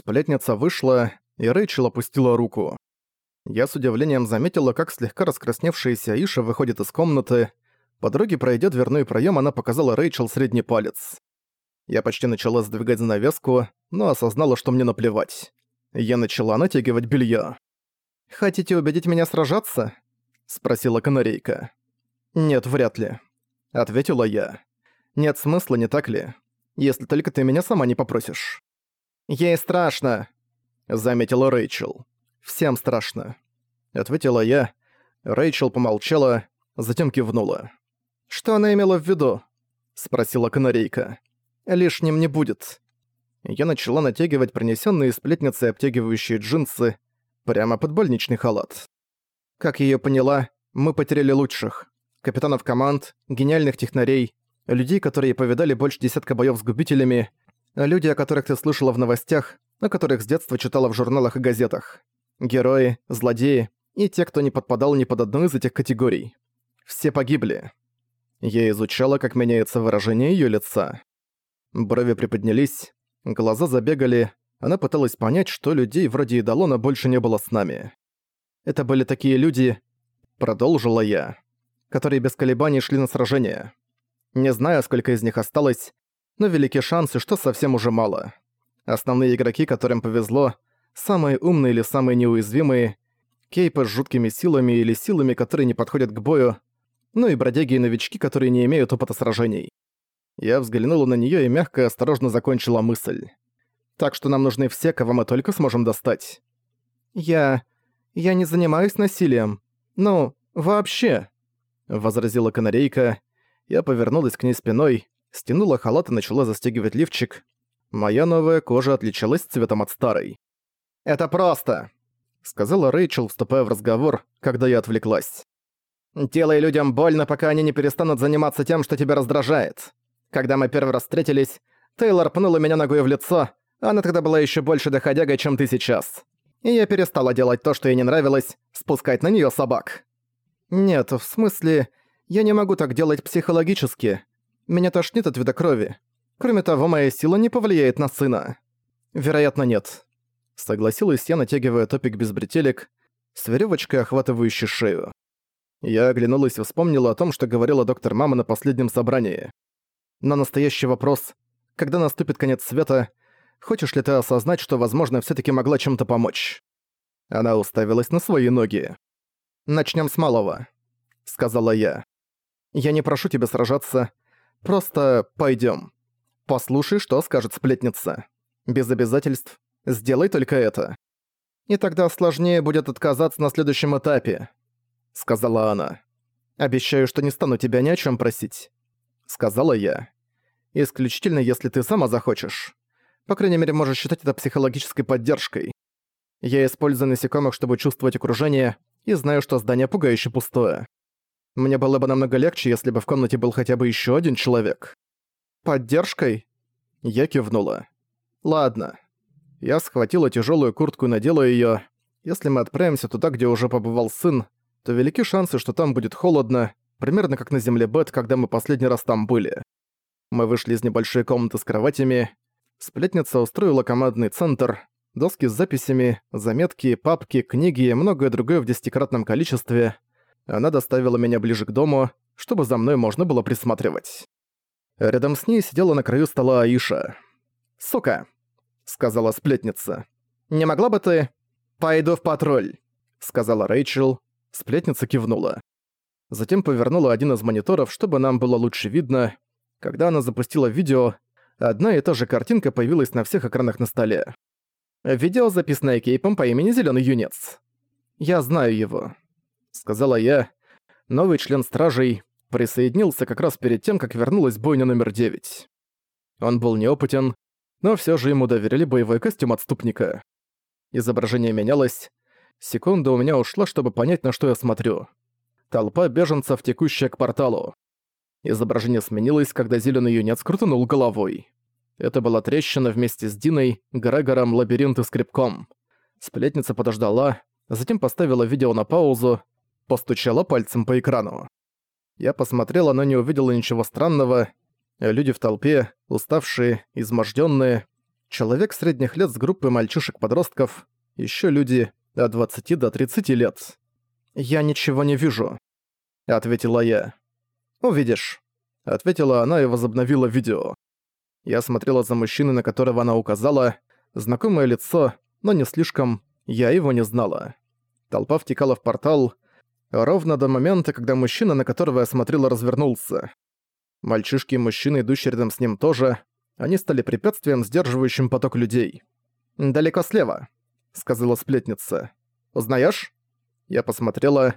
Сплетница вышла, и Рэйчел опустила руку. Я с удивлением заметила, как слегка раскрасневшаяся Аиша выходит из комнаты. По дороге, пройдя дверной проем, она показала Рэйчел средний палец. Я почти начала сдвигать занавеску, но осознала, что мне наплевать. Я начала натягивать белье. «Хотите убедить меня сражаться?» — спросила канарейка. «Нет, вряд ли», — ответила я. «Нет смысла, не так ли? Если только ты меня сама не попросишь». «Ей страшно», — заметила Рэйчел. «Всем страшно», — ответила я. Рэйчел помолчала, затем кивнула. «Что она имела в виду?» — спросила канарейка. «Лишним не будет». Я начала натягивать принесенные сплетницы обтягивающие джинсы прямо под больничный халат. Как ее поняла, мы потеряли лучших капитанов команд, гениальных технарей, людей, которые повидали больше десятка боёв с губителями, люди, о которых ты слышала в новостях, о которых с детства читала в журналах и газетах. Герои, злодеи и те, кто не подпадал ни под одну из этих категорий. Все погибли. Я изучала, как меняется выражение её лица. Брови приподнялись, глаза забегали, она пыталась понять, что людей вроде Идалона больше не было с нами. Это были такие люди, продолжила я, которые без колебаний шли на сражение. Не знаю, сколько из них осталось, но велики шансы, что совсем уже мало. Основные игроки, которым повезло, самые умные или самые неуязвимые, кейпы с жуткими силами или силами, которые не подходят к бою, ну и бродяги и новички, которые не имеют опыта сражений. Я взглянула на неё и мягко и осторожно закончила мысль. Так что нам нужны все, кого мы только сможем достать. Я... я не занимаюсь насилием. Ну, вообще возразила канарейка. Я повернулась к ней спиной, стянула халат и начала застегивать лифчик. Моя новая кожа отличалась цветом от старой. «Это просто!» — сказала Рэйчел, вступая в разговор, когда я отвлеклась. «Делай людям больно, пока они не перестанут заниматься тем, что тебя раздражает. Когда мы первый раз встретились, Тейлор пнула меня ногой в лицо, она тогда была еще больше доходягой, чем ты сейчас. И я перестала делать то, что ей не нравилось, спускать на нее собак. «Нет, в смысле, я не могу так делать психологически. Меня тошнит от вида крови. Кроме того, моя сила не повлияет на сына». «Вероятно, нет». Согласилась я, натягивая топик без бретелек, с веревочкой, охватывающей шею. Я оглянулась и вспомнила о том, что говорила доктор Мама на последнем собрании. На настоящий вопрос, когда наступит конец света, хочешь ли ты осознать, что, возможно, все таки могла чем-то помочь? Она уставилась на свои ноги. Начнем с малого», — сказала я. «Я не прошу тебя сражаться. Просто пойдем. Послушай, что скажет сплетница. Без обязательств. Сделай только это. И тогда сложнее будет отказаться на следующем этапе», — сказала она. «Обещаю, что не стану тебя ни о чем просить», — сказала я. «Исключительно, если ты сама захочешь. По крайней мере, можешь считать это психологической поддержкой. Я использую насекомых, чтобы чувствовать окружение, и знаю, что здание пугающе пустое. Мне было бы намного легче, если бы в комнате был хотя бы еще один человек. Поддержкой? Я кивнула. Ладно. Я схватила тяжелую куртку и надела ее. Если мы отправимся туда, где уже побывал сын, то велики шансы, что там будет холодно, примерно как на земле Бет, когда мы последний раз там были. Мы вышли из небольшой комнаты с кроватями. Сплетница устроила командный центр, доски с записями, заметки, папки, книги и многое другое в десятикратном количестве. Она доставила меня ближе к дому, чтобы за мной можно было присматривать. Рядом с ней сидела на краю стола Аиша. «Сука!» — сказала сплетница. «Не могла бы ты...» «Пойду в патруль», — сказала Рэйчел. Сплетница кивнула. Затем повернула один из мониторов, чтобы нам было лучше видно. Когда она запустила видео, одна и та же картинка появилась на всех экранах на столе. Видео, записанное Кейпом по имени Зелёный Юнец. Я знаю его», — сказала я. Новый член Стражей присоединился как раз перед тем, как вернулась бойня номер 9. Он был неопытен, но всё же ему доверили боевой костюм отступника. Изображение менялось. Секунда у меня ушла, чтобы понять, на что я смотрю. Толпа беженцев, текущая к порталу. Изображение сменилось, когда зелёный юнец крутанул головой. Это была трещина вместе с Диной, Грегором, Лабиринт и Скрипком. Сплетница подождала, затем поставила видео на паузу, постучала пальцем по экрану. Я посмотрела, но не увидела ничего странного. Люди в толпе, уставшие, измождённые. Человек средних лет с группой мальчишек-подростков, еще люди от 20 до 30 лет. «Я ничего не вижу», — ответила я. «Увидишь», — ответила она и возобновила видео. Я смотрела за мужчиной, на которого она указала, знакомое лицо, но не слишком, я его не знала. Толпа втекала в портал, ровно до момента, когда мужчина, на которого я смотрела, развернулся. Мальчишки и мужчины, идущие рядом с ним, тоже. Они стали препятствием, сдерживающим поток людей. «Далеко слева», — сказала сплетница. «Узнаешь?» Я посмотрела.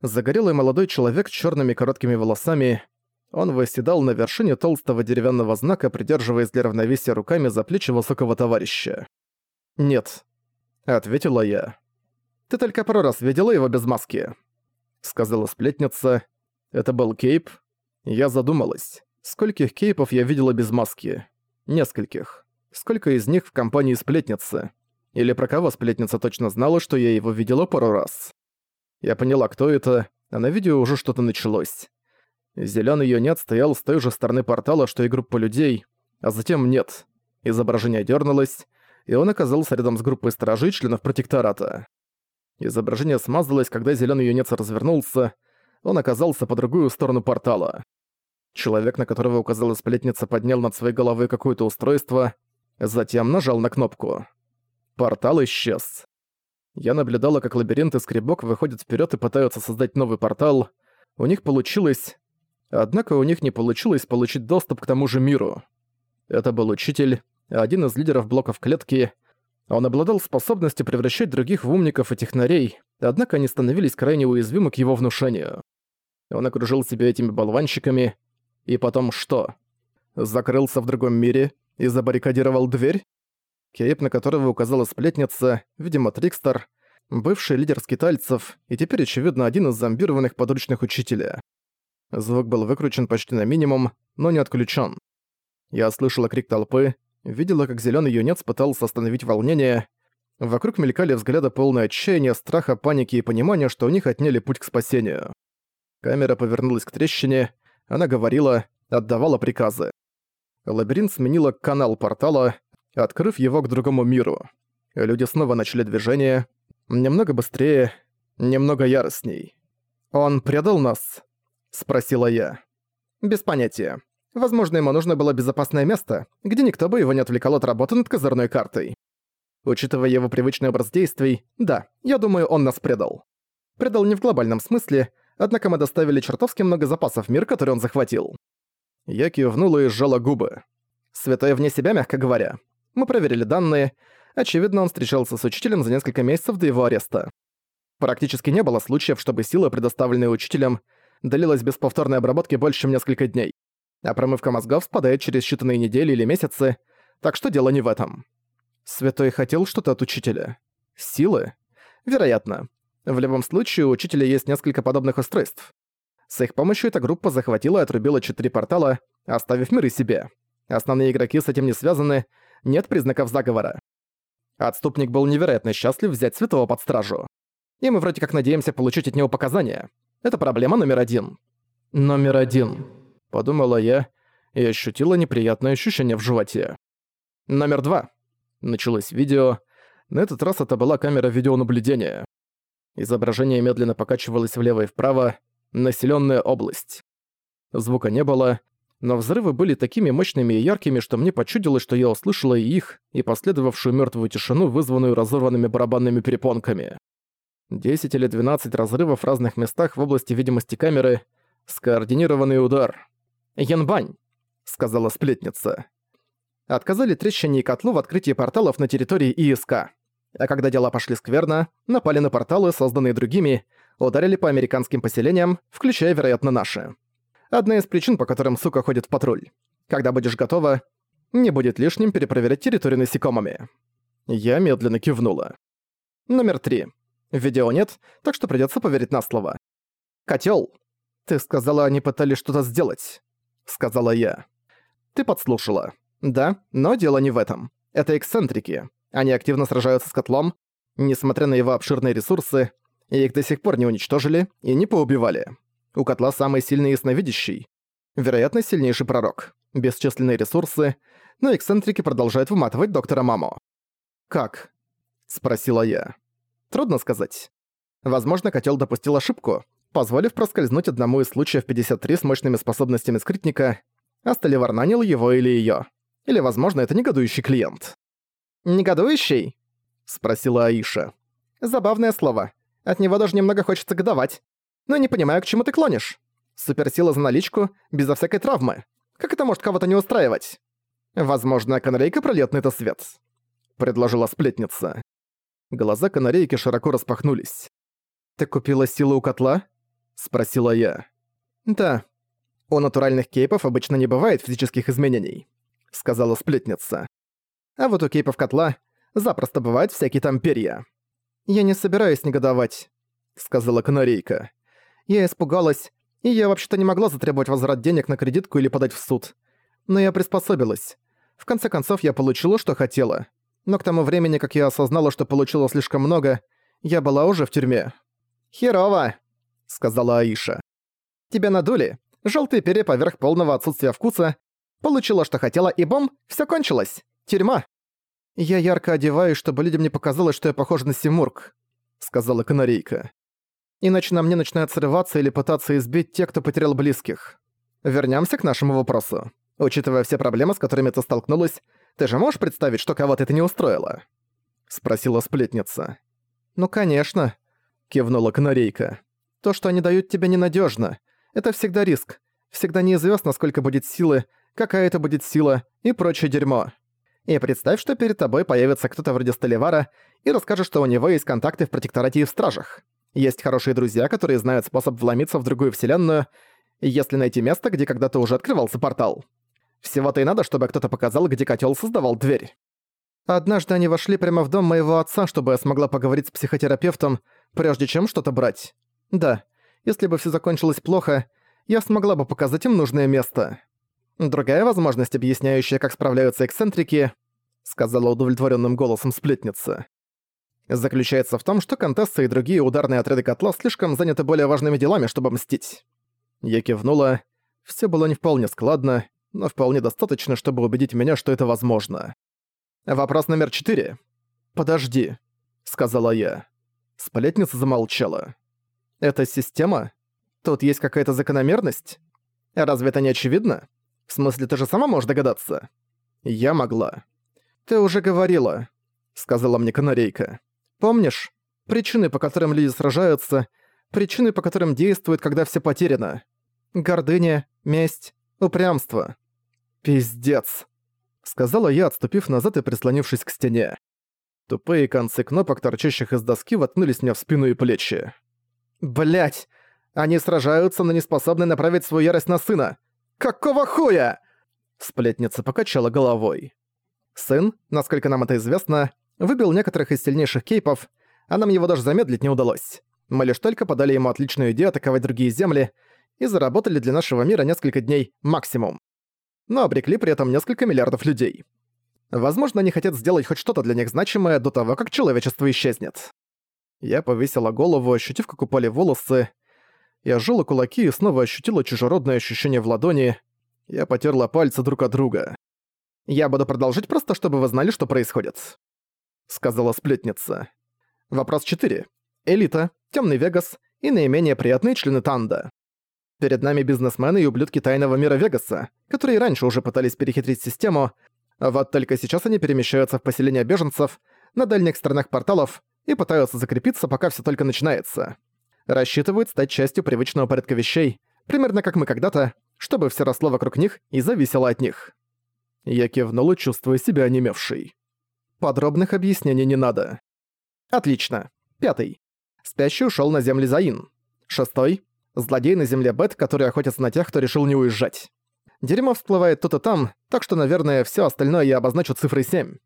Загорелый молодой человек с черными короткими волосами. Он восседал на вершине толстого деревянного знака, придерживаясь для равновесия руками за плечи высокого товарища. «Нет», — ответила я. «Ты только пару раз видела его без маски», — сказала сплетница. «Это был Кейп?» Я задумалась. Скольких Кейпов я видела без маски? Нескольких. Сколько из них в компании сплетницы? Или про кого сплетница точно знала, что я его видела пару раз? Я поняла, кто это, а на видео уже что-то началось. Зелёный юнец стоял с той же стороны портала, что и группа людей, а затем нет. Изображение дернулось, и он оказался рядом с группой стражей членов протектората. Изображение смазалось, когда зелёный юнец развернулся, он оказался по другую сторону портала. Человек, на которого указала сплетница, поднял над своей головой какое-то устройство, затем нажал на кнопку. Портал исчез. Я наблюдала, как лабиринт и скребок выходят вперед и пытаются создать новый портал. У них получилось... Однако у них не получилось получить доступ к тому же миру. Это был учитель, один из лидеров блоков клетки. Он обладал способностью превращать других в умников и технарей, однако они становились крайне уязвимы к его внушению. Он окружил себя этими болванщиками, и потом что? Закрылся в другом мире и забаррикадировал дверь? Кейп, на которого указала сплетница, видимо, Трикстер, бывший лидер скитальцев и теперь, очевидно, один из зомбированных подручных учителя. Звук был выкручен почти на минимум, но не отключен. Я слышала крик толпы, видела, как зеленый юнец пытался остановить волнение. Вокруг мелькали взгляды полные отчаяния, страха, паники и понимания, что у них отняли путь к спасению. Камера повернулась к трещине, она говорила, отдавала приказы. Лабиринт сменила канал портала, открыв его к другому миру. Люди снова начали движение. Немного быстрее, немного яростней. «Он предал нас?» — спросила я. «Без понятия. Возможно, ему нужно было безопасное место, где никто бы его не отвлекал от работы над козырной картой. Учитывая его привычный образ действий, да, я думаю, он нас предал. Предал не в глобальном смысле, однако мы доставили чертовски много запасов в мир, который он захватил. Я кивнула и сжала губы. Святой вне себя, мягко говоря. Мы проверили данные. Очевидно, он встречался с учителем за несколько месяцев до его ареста. Практически не было случаев, чтобы сила, предоставленная учителем, длилась без повторной обработки больше, чем несколько дней. А промывка мозгов спадает через считанные недели или месяцы, так что дело не в этом. Святой хотел что-то от учителя. Силы? Вероятно. В любом случае, у учителя есть несколько подобных устройств. С их помощью эта группа захватила и отрубила четыре портала, оставив миры себе. Основные игроки с этим не связаны, нет признаков заговора. Отступник был невероятно счастлив взять Святого под стражу. И мы вроде как надеемся получить от него показания. Это проблема номер один. Номер один. Подумала я и ощутила неприятное ощущение в животе. Номер два. Началось видео. На этот раз это была камера видеонаблюдения. Изображение медленно покачивалось влево и вправо. Населенная область. Звука не было, но взрывы были такими мощными и яркими, что мне почудилось, что я услышала и их, и последовавшую мертвую тишину, вызванную разорванными барабанными перепонками. 10 или 12 разрывов в разных местах в области видимости камеры. Скоординированный удар. «Янбань», — сказала сплетница. Отказали трещине и котлу в открытии порталов на территории ИСК. А когда дела пошли скверно, напали на порталы, созданные другими, ударили по американским поселениям, включая, вероятно, наши. Одна из причин, по которым сука ходит в патруль. Когда будешь готова, не будет лишним перепроверять территорию насекомыми. Я медленно кивнула. Номер три. Видео нет, так что придётся поверить на слово. «Котёл, ты сказала, они пытались что-то сделать», — сказала я. «Ты подслушала. Да, но дело не в этом. Это эксцентрики. Они активно сражаются с котлом, несмотря на его обширные ресурсы, и их до сих пор не уничтожили и не поубивали. У котла самый сильный ясновидящий. Вероятно, сильнейший пророк. бесчисленные ресурсы, но эксцентрики продолжают выматывать доктора Маму. «Как?» — спросила я. «Трудно сказать. Возможно, котел допустил ошибку, позволив проскользнуть одному из случаев 53 с мощными способностями скрытника, а Столивар нанял его или её. Или, возможно, это негодующий клиент. «Негодующий?» — спросила Аиша. «Забавное слово. От него даже немного хочется годовать. Но не понимаю, к чему ты клонишь. Суперсила за наличку, безо всякой травмы. Как это может кого-то не устраивать? Возможно, канарейка прольёт на это свет», — предложила сплетница. Глаза канарейки широко распахнулись. «Ты купила силу у котла?» — спросила я. «Да. У натуральных кейпов обычно не бывает физических изменений», — сказала сплетница. «А вот у кейпов котла запросто бывают всякие там перья». «Я не собираюсь негодовать», — сказала канарейка. «Я испугалась, и я вообще-то не могла затребовать возврат денег на кредитку или подать в суд. Но я приспособилась. В конце концов, я получила, что хотела. Но к тому времени, как я осознала, что получила слишком много, я была уже в тюрьме. «Херово», — сказала Аиша. «Тебя надули. Желтые перья поверх полного отсутствия вкуса. Получила, что хотела, и бом, все кончилось. Тюрьма». «Я ярко одеваюсь, чтобы людям не показалось, что я похожа на Симург», — сказала канарейка. «Иначе на мне начинают срываться или пытаться избить те, кто потерял близких. Вернемся к нашему вопросу. Учитывая все проблемы, с которыми ты столкнулась, ты же можешь представить, что кого-то это не устроило?» — спросила сплетница. «Ну, конечно», кивнула канарейка. То, что они дают тебе, ненадежно. Это всегда риск. Всегда неизвестно, сколько будет силы, какая это будет сила и прочее дерьмо. И представь, что перед тобой появится кто-то вроде Столивара и расскажет, что у него есть контакты в протекторате и в стражах. Есть хорошие друзья, которые знают способ вломиться в другую вселенную, если найти место, где когда-то уже открывался портал. Всего-то и надо, чтобы кто-то показал, где котел создавал дверь. Однажды они вошли прямо в дом моего отца, чтобы я смогла поговорить с психотерапевтом, прежде чем что-то брать. Да, если бы все закончилось плохо, я смогла бы показать им нужное место. Другая возможность, объясняющая, как справляются эксцентрики, сказала удовлетворенным голосом сплетница, заключается в том, что Контесса и другие ударные отряды котла слишком заняты более важными делами, чтобы мстить. Я кивнула. Все было не вполне складно, но вполне достаточно, чтобы убедить меня, что это возможно. «Вопрос номер четыре». «Подожди», — сказала я. Сплетница замолчала. «Это система? Тут есть какая-то закономерность? Разве это не очевидно? В смысле, ты же сама можешь догадаться?» Я могла. «Ты уже говорила», — сказала мне канарейка. «Помнишь? Причины, по которым люди сражаются, причины, по которым действуют, когда все потеряно. Гордыня, месть, упрямство. Пиздец сказала я, отступив назад и прислонившись к стене. Тупые концы кнопок, торчащих из доски, воткнулись мне в спину и плечи. Блять! Они сражаются, но не способны направить свою ярость на сына! Какого хуя?» Сплетница покачала головой. Сын, насколько нам это известно, выбил некоторых из сильнейших кейпов, а нам его даже замедлить не удалось. Мы лишь только подали ему отличную идею атаковать другие земли и заработали для нашего мира несколько дней максимум но обрекли при этом несколько миллиардов людей. Возможно, они хотят сделать хоть что-то для них значимое до того, как человечество исчезнет. Я повесила голову, ощутив, как упали волосы. Я сжала кулаки и снова ощутила чужеродное ощущение в ладони. Я потерла пальцы друг от друга. «Я буду продолжить просто, чтобы вы знали, что происходит», — сказала сплетница. Вопрос 4. Элита, Темный Вегас и наименее приятные члены Танда. Перед нами бизнесмены и ублюдки тайного мира Вегаса, которые раньше уже пытались перехитрить систему, вот только сейчас они перемещаются в поселение беженцев на дальних сторонах порталов и пытаются закрепиться, пока все только начинается. Рассчитывают стать частью привычного порядка вещей, примерно как мы когда-то, чтобы все росло вокруг них и зависело от них. Я кивнула, чувствуя себя онемевшей. Подробных объяснений не надо. Отлично. Пятый. Спящий ушел на землю Заин. Шестой. Злодей на земле Бет, который охотится на тех, кто решил не уезжать. Дерьмо всплывает тут и там, так что, наверное, все остальное я обозначу цифрой 7.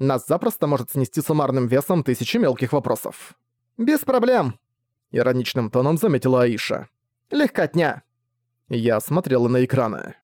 Нас запросто может снести суммарным весом тысячи мелких вопросов. «Без проблем», — ироничным тоном заметила Аиша. «Легкотня». Я смотрела на экраны.